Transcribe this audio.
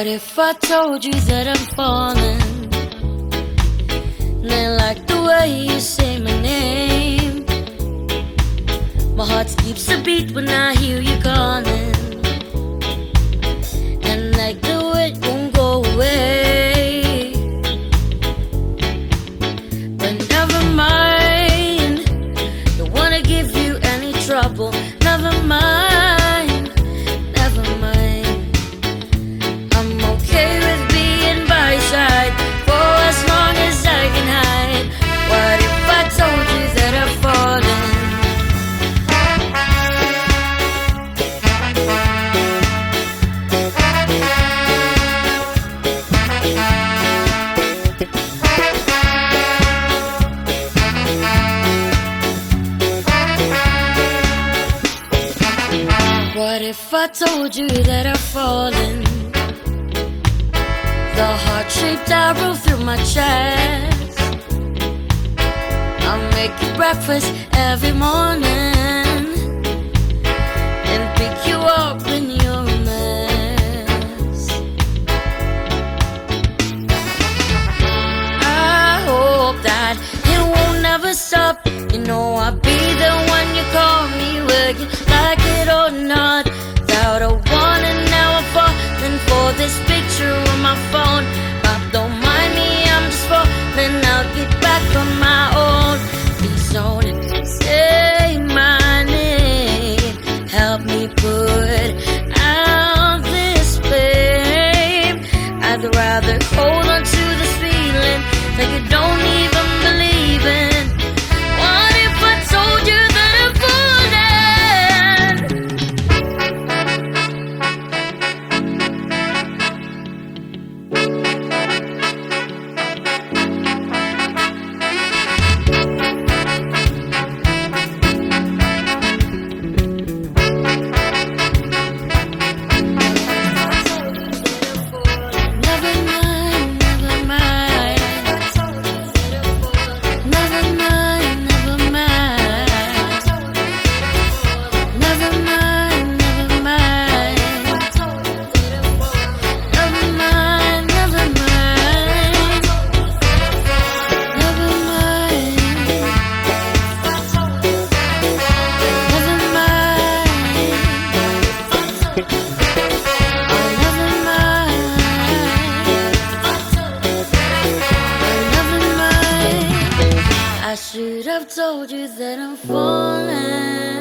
I told you that I'm falling? I like the way you say my name. My heart skips a beat when I hear you if I told you that I've fallen? The heart shaped arrow through my chest. I'll make you breakfast every morning and pick you up when you're a mess. I hope that it won't never stop. You know I'll be the one you call me whether you like it or not. Hold on to this feeling like you don't even believe in. Should have told you that I'm falling.